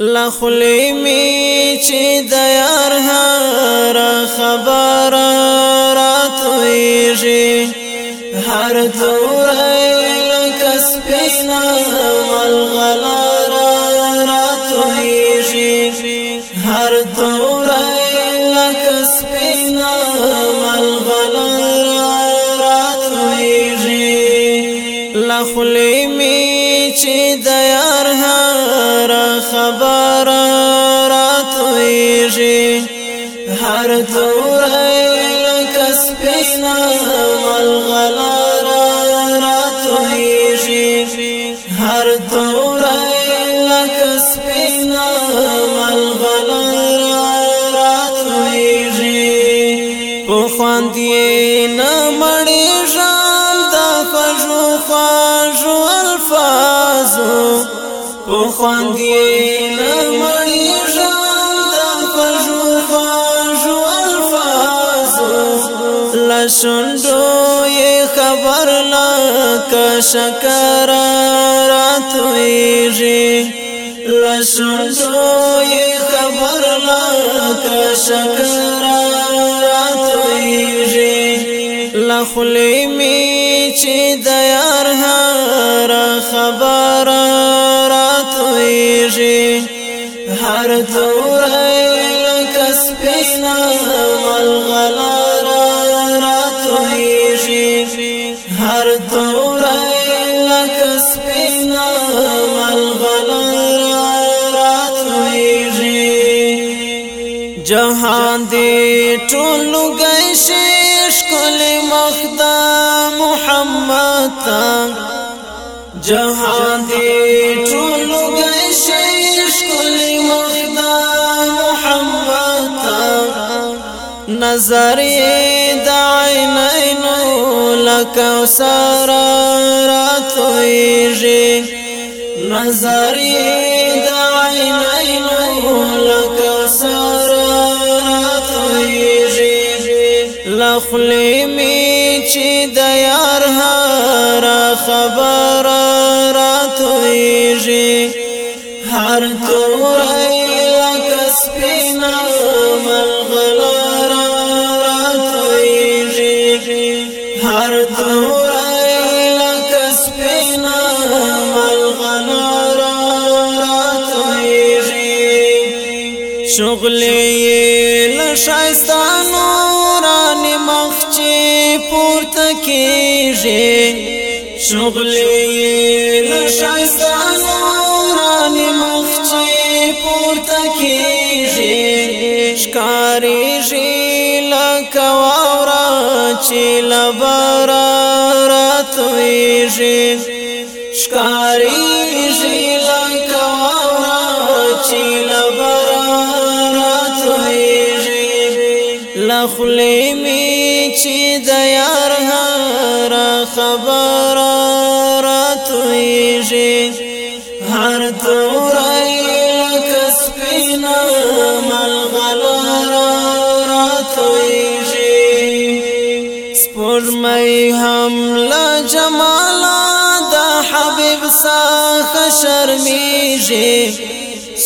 لخلی می چې د یار هر خبر راتويږي هر تورې لکه سپینا ملغلا راتويږي هر تورې لکه سپینا ملغلا راتويږي لخلی می چې د یار هر تورې لکه سپینا ملغلارا راتويږي هر تورې لکه سپینا ملغلارا راتويږي په خواند یې نه مړې ژوند د فجو فجو الفاظو په خواند یې نه مړې پسندو یې خبر لا ک شکر راتويږي لسندو یې خبر لا ک شکر راتويږي لخلې می چې د یار هر خبر راتويږي هر دورې لکه سپینا ملغلا تورای لکه سپینا ملغلر راتویږي جهان دې ټول لګی شیش کول مخدا محمد تا جهان دې ټول لګی شیش کول مخدا محمد تا نظر دای نه لکو سارا راتویجی نظری دا عینینو لکو سارا راتویجی لخلی می چی دا یار هارا خبر شغلی لشایستانو رانی مخچی پورتا کیجی شغلی لشایستانو رانی مخچی پورتا کیجی شکاری جی لکواورا چی لبارا راتویجی شکاری لخلی می چی د یار هر خبر را تویږي هر تورای کس پینا ملغلر را تویږي سپور مې هم لا جمال د حبیب ساخ شرمېږي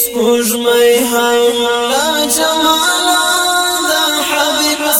سپور مې هم لا جمال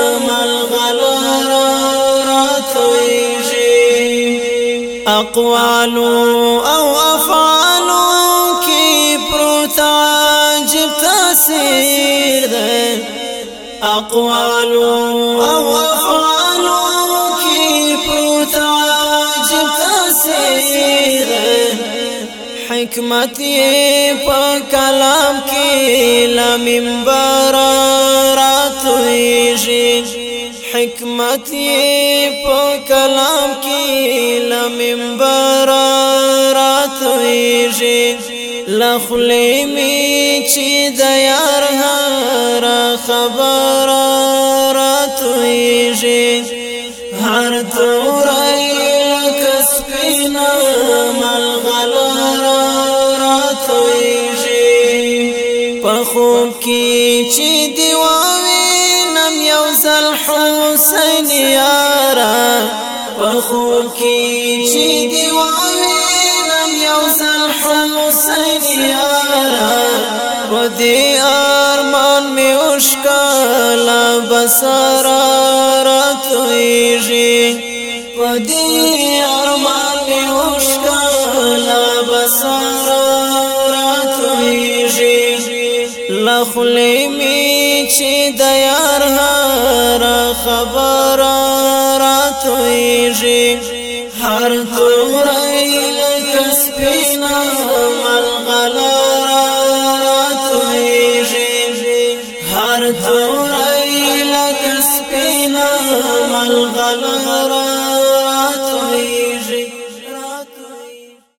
ملغلر راتويږي اقوال او افعال کی پروت تسير اقوال او افعال حکمت په کلام کې لمنبر راتويږي حکمت په کلام کې لمنبر راتويږي لخلې می چې د یار هر خبر راتويږي پکې چې دی واوي نم یو زل حسین یارا په خو کې چې دی واوي نم یو زل حسین یارا و دې ارمان می وشکالا بسرا راتويږي و دې خلی می چې د یار هر خبر راتويږي هر تورې لکه سپینا ملغله راتويږي هر تورې